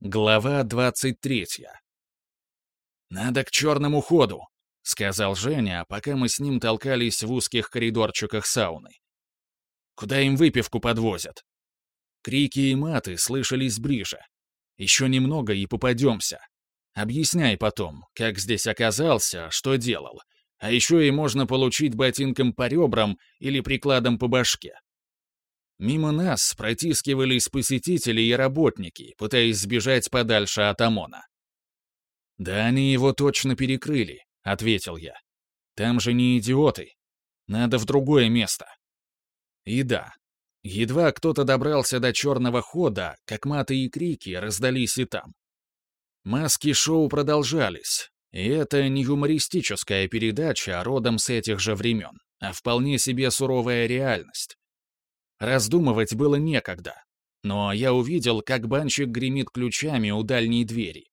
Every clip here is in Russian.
Глава 23. «Надо к черному ходу», — сказал Женя, пока мы с ним толкались в узких коридорчиках сауны. «Куда им выпивку подвозят?» Крики и маты слышались ближе. «Еще немного и попадемся. Объясняй потом, как здесь оказался, что делал. А еще и можно получить ботинком по ребрам или прикладом по башке. Мимо нас протискивались посетители и работники, пытаясь сбежать подальше от ОМОНа. «Да они его точно перекрыли», — ответил я. «Там же не идиоты. Надо в другое место». И да, едва кто-то добрался до черного хода, как маты и крики раздались и там. Маски шоу продолжались, и это не юмористическая передача родом с этих же времен, а вполне себе суровая реальность. Раздумывать было некогда. Но я увидел, как банщик гремит ключами у дальней двери.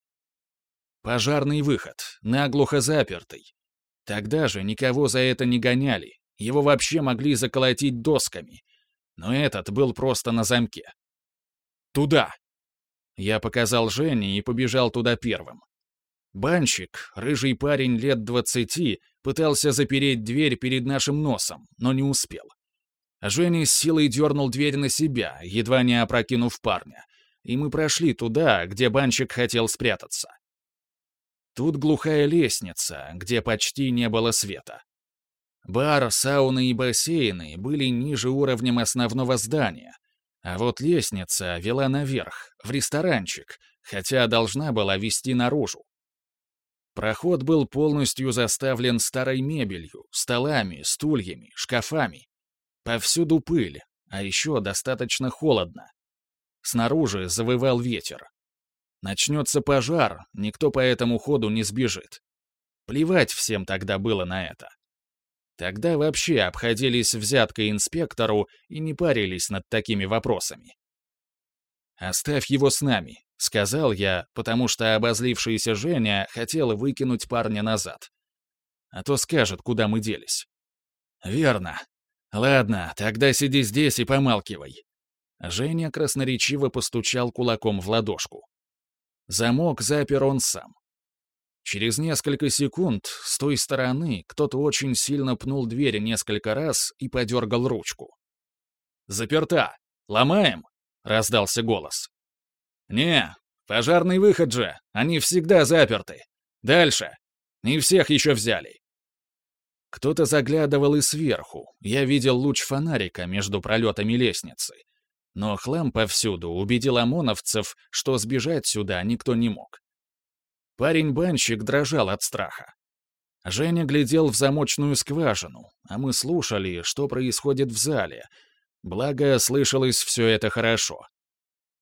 Пожарный выход, наглухо запертый. Тогда же никого за это не гоняли, его вообще могли заколотить досками. Но этот был просто на замке. «Туда!» Я показал Жене и побежал туда первым. Банщик, рыжий парень лет двадцати, пытался запереть дверь перед нашим носом, но не успел. Женя с силой дернул дверь на себя, едва не опрокинув парня, и мы прошли туда, где банщик хотел спрятаться. Тут глухая лестница, где почти не было света. Бар, сауны и бассейны были ниже уровнем основного здания, а вот лестница вела наверх, в ресторанчик, хотя должна была вести наружу. Проход был полностью заставлен старой мебелью, столами, стульями, шкафами. Повсюду пыль, а еще достаточно холодно. Снаружи завывал ветер. Начнется пожар, никто по этому ходу не сбежит. Плевать всем тогда было на это. Тогда вообще обходились взяткой инспектору и не парились над такими вопросами. «Оставь его с нами», — сказал я, потому что обозлившийся Женя хотел выкинуть парня назад. А то скажет, куда мы делись. «Верно», «Ладно, тогда сиди здесь и помалкивай». Женя красноречиво постучал кулаком в ладошку. Замок запер он сам. Через несколько секунд с той стороны кто-то очень сильно пнул дверь несколько раз и подергал ручку. «Заперта! Ломаем?» — раздался голос. «Не, пожарный выход же, они всегда заперты. Дальше. Не всех еще взяли. Кто-то заглядывал и сверху, я видел луч фонарика между пролетами лестницы. Но хлам повсюду убедил ОМОНовцев, что сбежать сюда никто не мог. Парень-банщик дрожал от страха. Женя глядел в замочную скважину, а мы слушали, что происходит в зале. Благо, слышалось все это хорошо.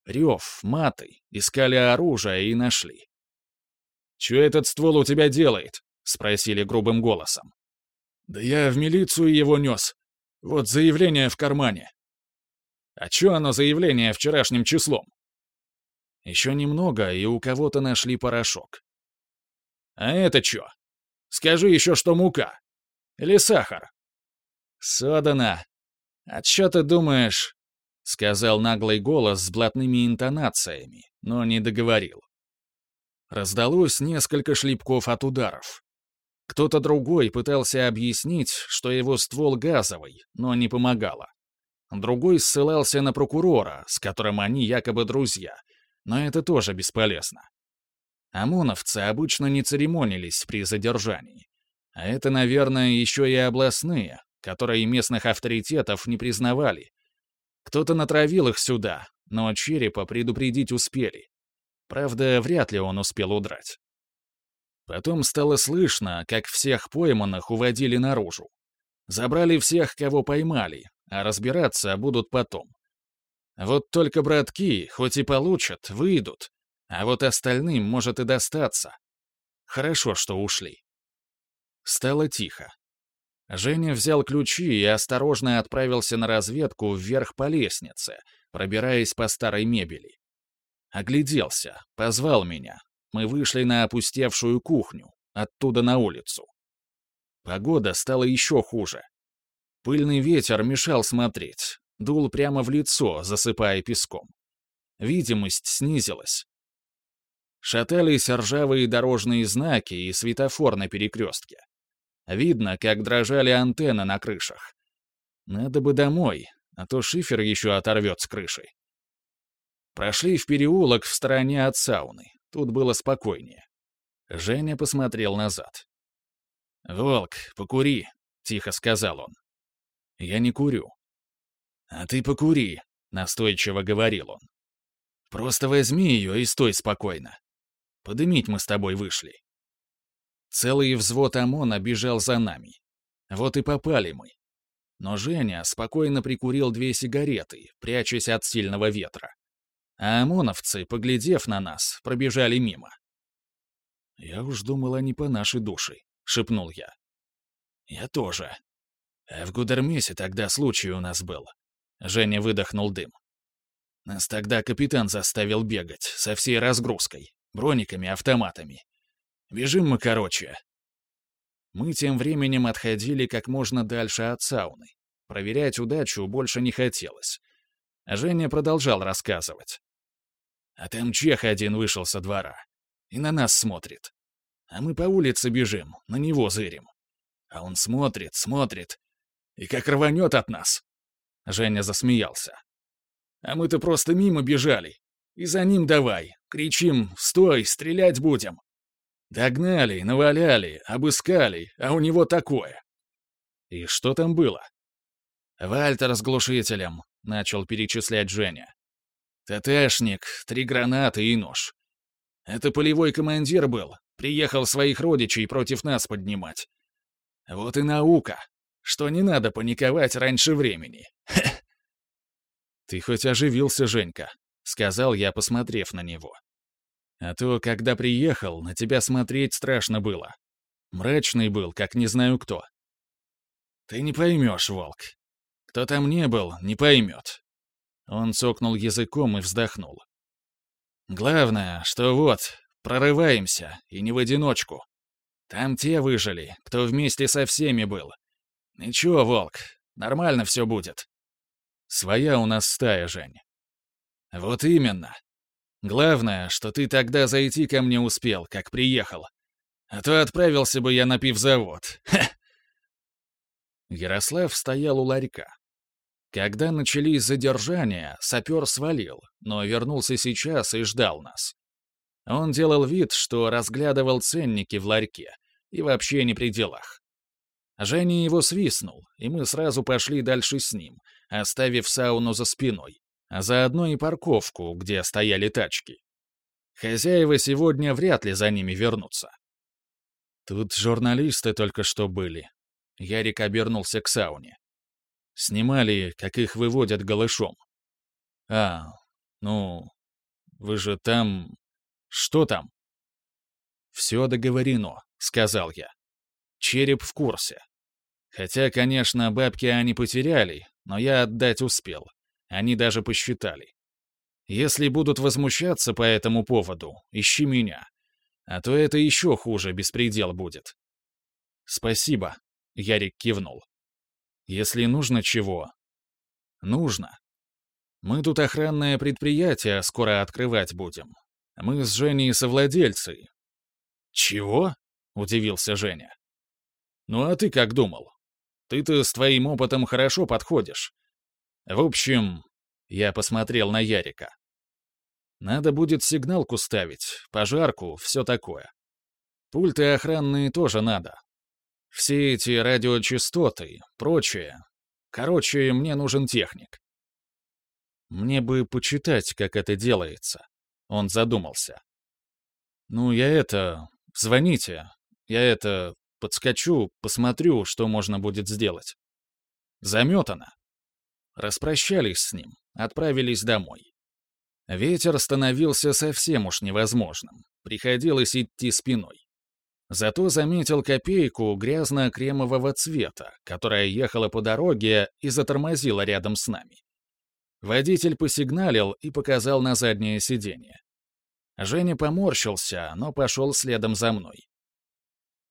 Рев, маты, искали оружие и нашли. «Чё этот ствол у тебя делает?» — спросили грубым голосом. Да я в милицию его нес. Вот заявление в кармане. А чё оно заявление вчерашним числом? Еще немного, и у кого-то нашли порошок. А это чё? Скажи еще, что мука. Или сахар. Содана. А чё ты думаешь? Сказал наглый голос с блатными интонациями, но не договорил. Раздалось несколько шлепков от ударов. Кто-то другой пытался объяснить, что его ствол газовый, но не помогало. Другой ссылался на прокурора, с которым они якобы друзья, но это тоже бесполезно. ОМОНовцы обычно не церемонились при задержании. А это, наверное, еще и областные, которые местных авторитетов не признавали. Кто-то натравил их сюда, но Черепа предупредить успели. Правда, вряд ли он успел удрать. Потом стало слышно, как всех пойманных уводили наружу. Забрали всех, кого поймали, а разбираться будут потом. Вот только братки, хоть и получат, выйдут, а вот остальным может и достаться. Хорошо, что ушли. Стало тихо. Женя взял ключи и осторожно отправился на разведку вверх по лестнице, пробираясь по старой мебели. Огляделся, позвал меня, мы вышли на опустевшую кухню, оттуда на улицу. Погода стала еще хуже. Пыльный ветер мешал смотреть, дул прямо в лицо, засыпая песком. Видимость снизилась. Шатались ржавые дорожные знаки и светофор на перекрестке. Видно, как дрожали антенны на крышах. Надо бы домой, а то шифер еще оторвет с крыши. Прошли в переулок в стороне от сауны. Тут было спокойнее. Женя посмотрел назад. «Волк, покури», — тихо сказал он. «Я не курю». «А ты покури», — настойчиво говорил он. «Просто возьми ее и стой спокойно. Подымить мы с тобой вышли». Целый взвод ОМОНа бежал за нами. Вот и попали мы. Но Женя спокойно прикурил две сигареты, прячась от сильного ветра. А ОМОНовцы, поглядев на нас, пробежали мимо. «Я уж думал, они по нашей душе», — шепнул я. «Я тоже. А в Гудермесе тогда случай у нас был». Женя выдохнул дым. Нас тогда капитан заставил бегать, со всей разгрузкой, брониками, автоматами. Бежим мы короче. Мы тем временем отходили как можно дальше от сауны. Проверять удачу больше не хотелось. Женя продолжал рассказывать. А там чех один вышел со двора. И на нас смотрит. А мы по улице бежим, на него зырим. А он смотрит, смотрит. И как рванет от нас. Женя засмеялся. А мы-то просто мимо бежали. И за ним давай. Кричим «Стой, стрелять будем!» Догнали, наваляли, обыскали, а у него такое. И что там было? Вальтер с глушителем, начал перечислять Женя. ТТшник, три гранаты и нож. Это полевой командир был, приехал своих родичей против нас поднимать. Вот и наука, что не надо паниковать раньше времени. Ты хоть оживился, Женька, сказал я, посмотрев на него. А то, когда приехал, на тебя смотреть страшно было. Мрачный был, как не знаю кто. Ты не поймешь, волк. Кто там не был, не поймет. Он цокнул языком и вздохнул. «Главное, что вот, прорываемся, и не в одиночку. Там те выжили, кто вместе со всеми был. Ничего, Волк, нормально все будет. Своя у нас стая, Жень. Вот именно. Главное, что ты тогда зайти ко мне успел, как приехал. А то отправился бы я на пивзавод. Ха! Ярослав стоял у ларька. Когда начались задержания, сапер свалил, но вернулся сейчас и ждал нас. Он делал вид, что разглядывал ценники в ларьке и вообще не при делах. Женя его свистнул, и мы сразу пошли дальше с ним, оставив сауну за спиной, а заодно и парковку, где стояли тачки. Хозяева сегодня вряд ли за ними вернутся. Тут журналисты только что были. Ярик обернулся к сауне. Снимали, как их выводят голышом. А, ну, вы же там... Что там? Все договорено, сказал я. Череп в курсе. Хотя, конечно, бабки они потеряли, но я отдать успел. Они даже посчитали. Если будут возмущаться по этому поводу, ищи меня. А то это еще хуже беспредел будет. Спасибо, Ярик кивнул. Если нужно чего? Нужно. Мы тут охранное предприятие скоро открывать будем. Мы с Женей совладельцы. Чего? Удивился Женя. Ну а ты как думал? Ты-то с твоим опытом хорошо подходишь. В общем, я посмотрел на Ярика. Надо будет сигналку ставить, пожарку, все такое. Пульты охранные тоже надо. Все эти радиочастоты, прочее. Короче, мне нужен техник. Мне бы почитать, как это делается. Он задумался. Ну, я это... Звоните. Я это... Подскочу, посмотрю, что можно будет сделать. Заметано. Распрощались с ним, отправились домой. Ветер становился совсем уж невозможным. Приходилось идти спиной. Зато заметил копейку грязно-кремового цвета, которая ехала по дороге и затормозила рядом с нами. Водитель посигналил и показал на заднее сиденье. Женя поморщился, но пошел следом за мной.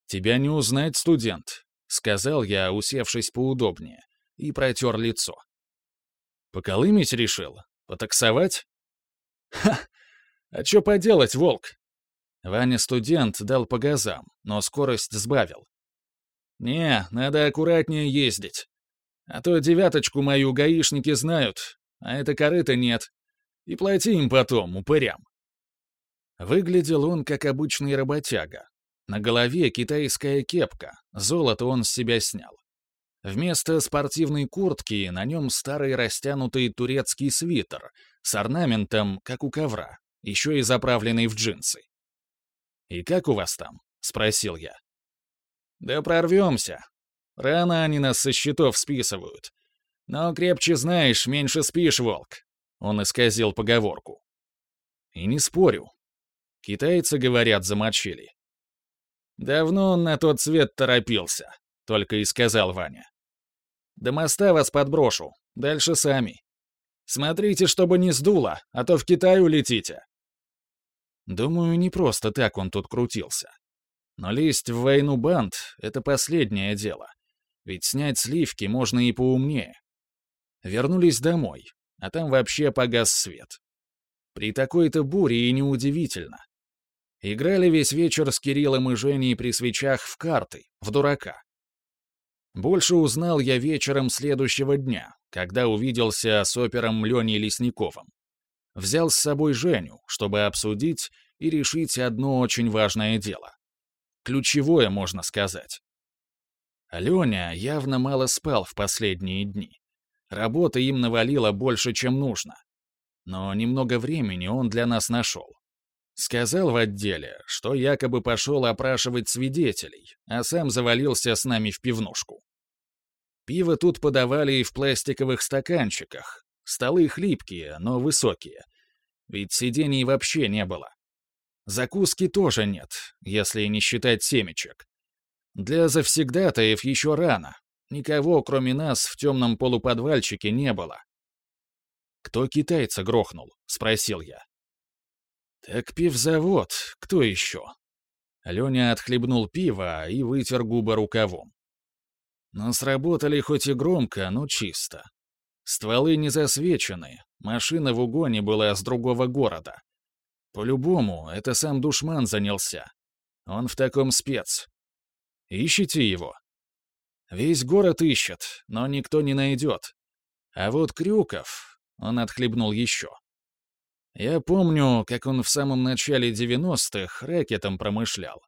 «Тебя не узнать, студент», — сказал я, усевшись поудобнее, и протер лицо. «Поколымить решил? Потаксовать?» «Ха! А что поделать, волк? Ваня-студент дал по газам, но скорость сбавил. «Не, надо аккуратнее ездить. А то девяточку мою гаишники знают, а это корыто нет. И плати им потом, упырям». Выглядел он как обычный работяга. На голове китайская кепка, золото он с себя снял. Вместо спортивной куртки на нем старый растянутый турецкий свитер с орнаментом, как у ковра, еще и заправленный в джинсы. «И как у вас там?» — спросил я. «Да прорвемся. Рано они нас со счетов списывают. Но крепче знаешь, меньше спишь, волк». Он исказил поговорку. «И не спорю. Китайцы, говорят, замочили. Давно он на тот свет торопился, только и сказал Ваня. До моста вас подброшу, дальше сами. Смотрите, чтобы не сдуло, а то в Китай улетите. Думаю, не просто так он тут крутился. Но лезть в войну банд — это последнее дело. Ведь снять сливки можно и поумнее. Вернулись домой, а там вообще погас свет. При такой-то буре и неудивительно. Играли весь вечер с Кириллом и Женей при свечах в карты, в дурака. Больше узнал я вечером следующего дня, когда увиделся с опером Леней Лесниковым. Взял с собой Женю, чтобы обсудить и решить одно очень важное дело. Ключевое, можно сказать. Леня явно мало спал в последние дни. Работа им навалила больше, чем нужно. Но немного времени он для нас нашел. Сказал в отделе, что якобы пошел опрашивать свидетелей, а сам завалился с нами в пивнушку. Пиво тут подавали и в пластиковых стаканчиках. Столы хлипкие, но высокие. Ведь сидений вообще не было. Закуски тоже нет, если не считать семечек. Для завсегдатаев еще рано. Никого, кроме нас, в темном полуподвальчике не было. «Кто китайца грохнул?» — спросил я. «Так пивзавод, кто еще?» Леня отхлебнул пиво и вытер губы рукавом. Но сработали хоть и громко, но чисто. Стволы не засвечены, машина в угоне была с другого города. По-любому, это сам душман занялся. Он в таком спец. Ищите его. Весь город ищет, но никто не найдет. А вот Крюков, он отхлебнул еще. Я помню, как он в самом начале 90-х рэкетом промышлял.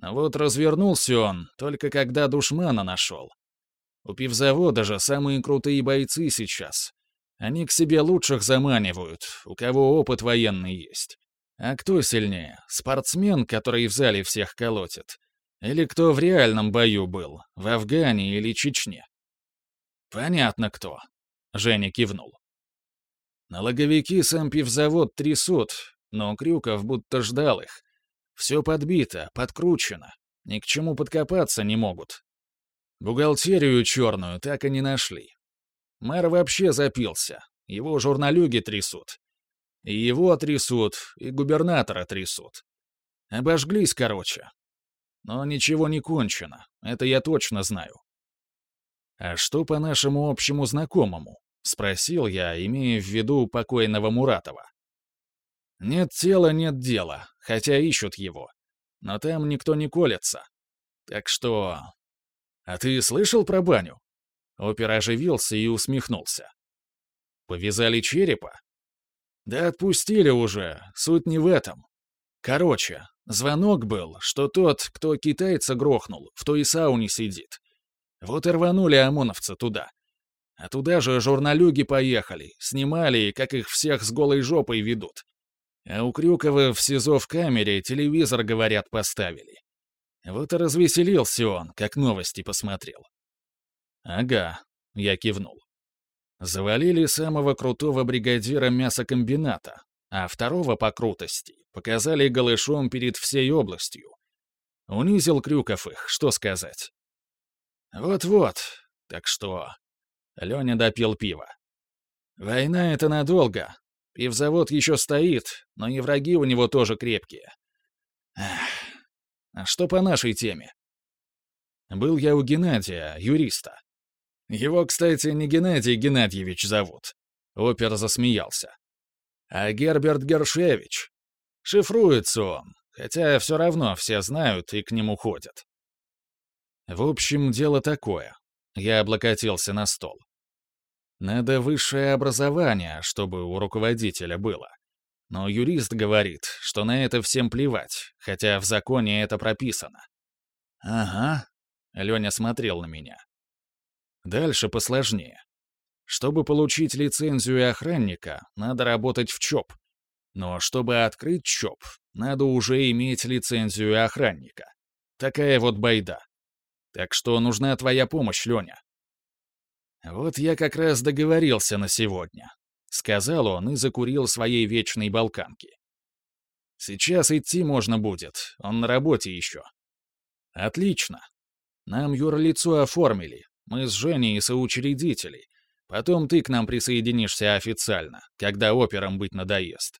Но вот развернулся он, только когда душмана нашел. У пивзавода же самые крутые бойцы сейчас. Они к себе лучших заманивают, у кого опыт военный есть. А кто сильнее, спортсмен, который в зале всех колотит? Или кто в реальном бою был, в Афгане или Чечне? Понятно кто. Женя кивнул. Налоговики сам пивзавод трясут, но Крюков будто ждал их. Все подбито, подкручено. Ни к чему подкопаться не могут. Бухгалтерию черную так и не нашли. Мэр вообще запился. Его журналюги трясут. И его трясут, и губернатора трясут. Обожглись, короче. Но ничего не кончено, это я точно знаю. А что по нашему общему знакомому? — спросил я, имея в виду покойного Муратова. «Нет тела, нет дела, хотя ищут его. Но там никто не колется. Так что... А ты слышал про баню?» Опер оживился и усмехнулся. «Повязали черепа?» «Да отпустили уже, суть не в этом. Короче, звонок был, что тот, кто китайца грохнул, в той сауне сидит. Вот и рванули ОМОНовцы туда. А туда же журналюги поехали, снимали, как их всех с голой жопой ведут. А у Крюкова в СИЗО в камере телевизор, говорят, поставили. Вот и развеселился он, как новости посмотрел. «Ага», — я кивнул. Завалили самого крутого бригадира мясокомбината, а второго по крутости показали голышом перед всей областью. Унизил Крюков их, что сказать. Вот-вот, так что Леня допил пиво. «Война — это надолго. Пивзавод еще стоит, но и враги у него тоже крепкие. Эх. А что по нашей теме?» Был я у Геннадия, юриста. Его, кстати, не Геннадий Геннадьевич зовут. Опер засмеялся. А Герберт Гершевич. Шифруется он, хотя все равно все знают и к нему ходят. В общем, дело такое. Я облокотился на стол. Надо высшее образование, чтобы у руководителя было. Но юрист говорит, что на это всем плевать, хотя в законе это прописано. «Ага», — Леня смотрел на меня. Дальше посложнее. Чтобы получить лицензию охранника, надо работать в ЧОП. Но чтобы открыть ЧОП, надо уже иметь лицензию охранника. Такая вот байда. Так что нужна твоя помощь, Леня. Вот я как раз договорился на сегодня. Сказал он и закурил своей вечной балканки. Сейчас идти можно будет, он на работе еще. Отлично. Нам юрлицо оформили. Мы с Женей соучредители. Потом ты к нам присоединишься официально, когда операм быть надоест.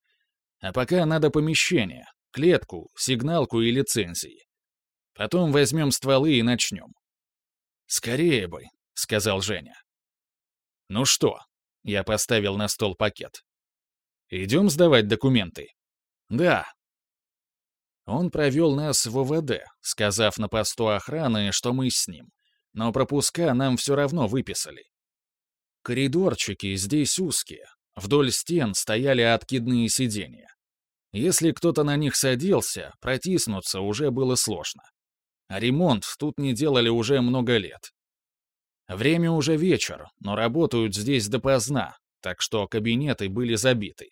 А пока надо помещение, клетку, сигналку и лицензии. Потом возьмем стволы и начнем. «Скорее бы», — сказал Женя. «Ну что?» — я поставил на стол пакет. «Идем сдавать документы?» «Да». Он провел нас в ОВД, сказав на посту охраны, что мы с ним. Но пропуска нам все равно выписали. Коридорчики здесь узкие. Вдоль стен стояли откидные сиденья. Если кто-то на них садился, протиснуться уже было сложно. А ремонт тут не делали уже много лет. Время уже вечер, но работают здесь допоздна, так что кабинеты были забиты.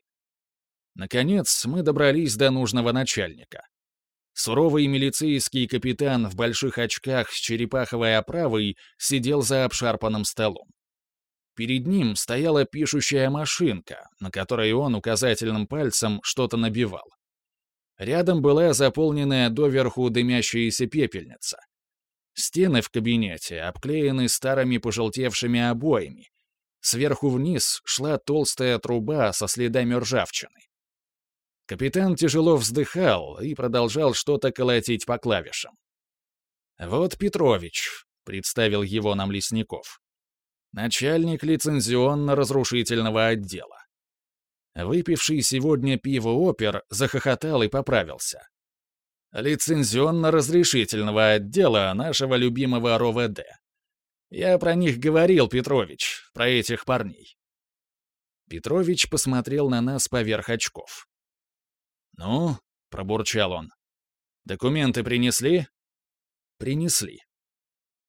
Наконец, мы добрались до нужного начальника. Суровый милицейский капитан в больших очках с черепаховой оправой сидел за обшарпанным столом. Перед ним стояла пишущая машинка, на которой он указательным пальцем что-то набивал. Рядом была заполненная доверху дымящаяся пепельница. Стены в кабинете обклеены старыми пожелтевшими обоями. Сверху вниз шла толстая труба со следами ржавчины. Капитан тяжело вздыхал и продолжал что-то колотить по клавишам. «Вот Петрович», — представил его нам Лесников. «Начальник лицензионно-разрушительного отдела». Выпивший сегодня пиво опер захохотал и поправился лицензионно-разрешительного отдела нашего любимого РОВД. Я про них говорил, Петрович, про этих парней. Петрович посмотрел на нас поверх очков. «Ну?» — пробурчал он. «Документы принесли?» «Принесли».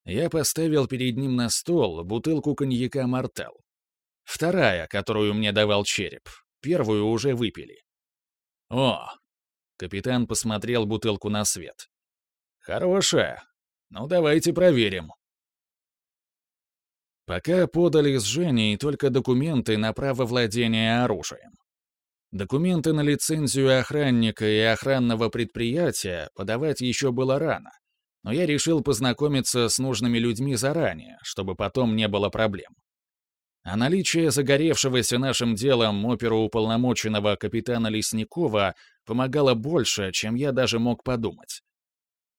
Я поставил перед ним на стол бутылку коньяка «Мартел». Вторая, которую мне давал череп. Первую уже выпили. «О, Капитан посмотрел бутылку на свет. «Хорошая. Ну, давайте проверим». Пока подали с Женей только документы на право владения оружием. Документы на лицензию охранника и охранного предприятия подавать еще было рано, но я решил познакомиться с нужными людьми заранее, чтобы потом не было проблем. А наличие загоревшегося нашим делом оперуполномоченного капитана Лесникова помогало больше, чем я даже мог подумать.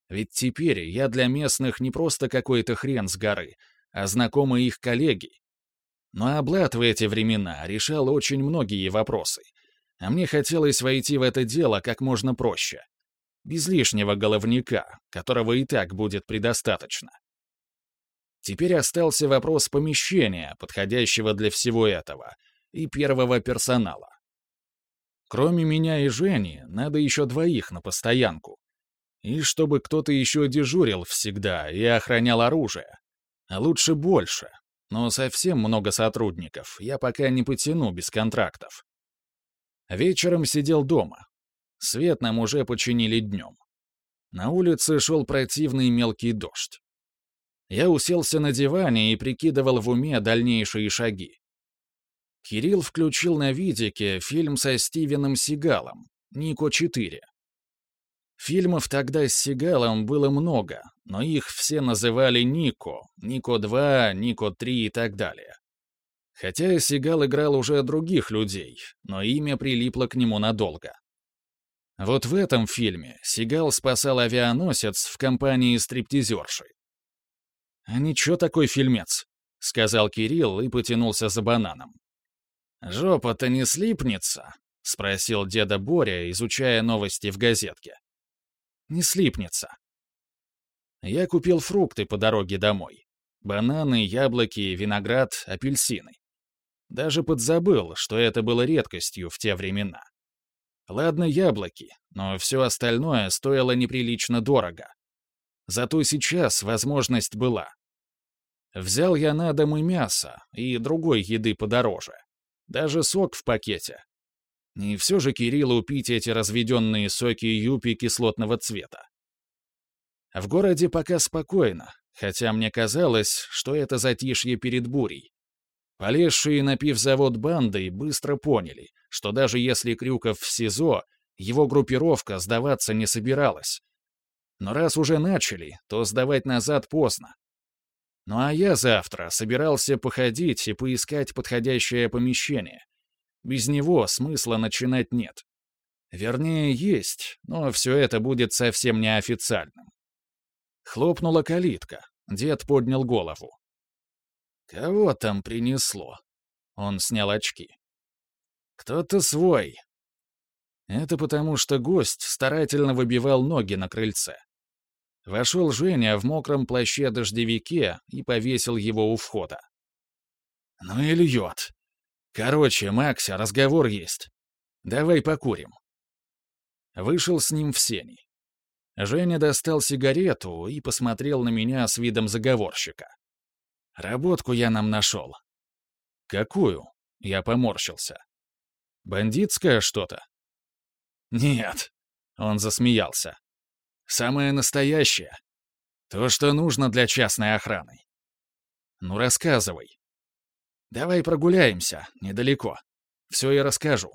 Ведь теперь я для местных не просто какой-то хрен с горы, а знакомые их коллеги. Но Облад в эти времена решал очень многие вопросы, а мне хотелось войти в это дело как можно проще. Без лишнего головника, которого и так будет предостаточно. Теперь остался вопрос помещения, подходящего для всего этого, и первого персонала. Кроме меня и Жени, надо еще двоих на постоянку. И чтобы кто-то еще дежурил всегда и охранял оружие. А лучше больше. Но совсем много сотрудников я пока не потяну без контрактов. Вечером сидел дома. Свет нам уже починили днем. На улице шел противный мелкий дождь. Я уселся на диване и прикидывал в уме дальнейшие шаги. Кирилл включил на видике фильм со Стивеном Сигалом «Нико-4». Фильмов тогда с Сигалом было много, но их все называли Нико, Нико-2, Нико-3 и так далее. Хотя Сигал играл уже других людей, но имя прилипло к нему надолго. Вот в этом фильме Сигал спасал авианосец в компании стриптизерши. «А ничего такой фильмец», — сказал Кирилл и потянулся за бананом. «Жопа-то не слипнется?» — спросил деда Боря, изучая новости в газетке. Не слипнется. Я купил фрукты по дороге домой. Бананы, яблоки, виноград, апельсины. Даже подзабыл, что это было редкостью в те времена. Ладно, яблоки, но все остальное стоило неприлично дорого. Зато сейчас возможность была. Взял я на дом и мясо, и другой еды подороже. Даже сок в пакете. Не все же Кириллу пить эти разведенные соки юпи кислотного цвета. В городе пока спокойно, хотя мне казалось, что это затишье перед бурей. Полезшие на пивзавод бандой быстро поняли, что даже если Крюков в СИЗО, его группировка сдаваться не собиралась. Но раз уже начали, то сдавать назад поздно. Ну а я завтра собирался походить и поискать подходящее помещение. Без него смысла начинать нет. Вернее, есть, но все это будет совсем неофициальным. Хлопнула калитка. Дед поднял голову. «Кого там принесло?» Он снял очки. «Кто-то свой». Это потому, что гость старательно выбивал ноги на крыльце. Вошел Женя в мокром плаще-дождевике и повесил его у входа. «Ну и льет. Короче, Макся, разговор есть. Давай покурим». Вышел с ним в сени. Женя достал сигарету и посмотрел на меня с видом заговорщика. «Работку я нам нашел». «Какую?» — я поморщился. «Бандитское что-то?» «Нет», — он засмеялся. «Самое настоящее. То, что нужно для частной охраны». «Ну, рассказывай». «Давай прогуляемся, недалеко. Все и расскажу».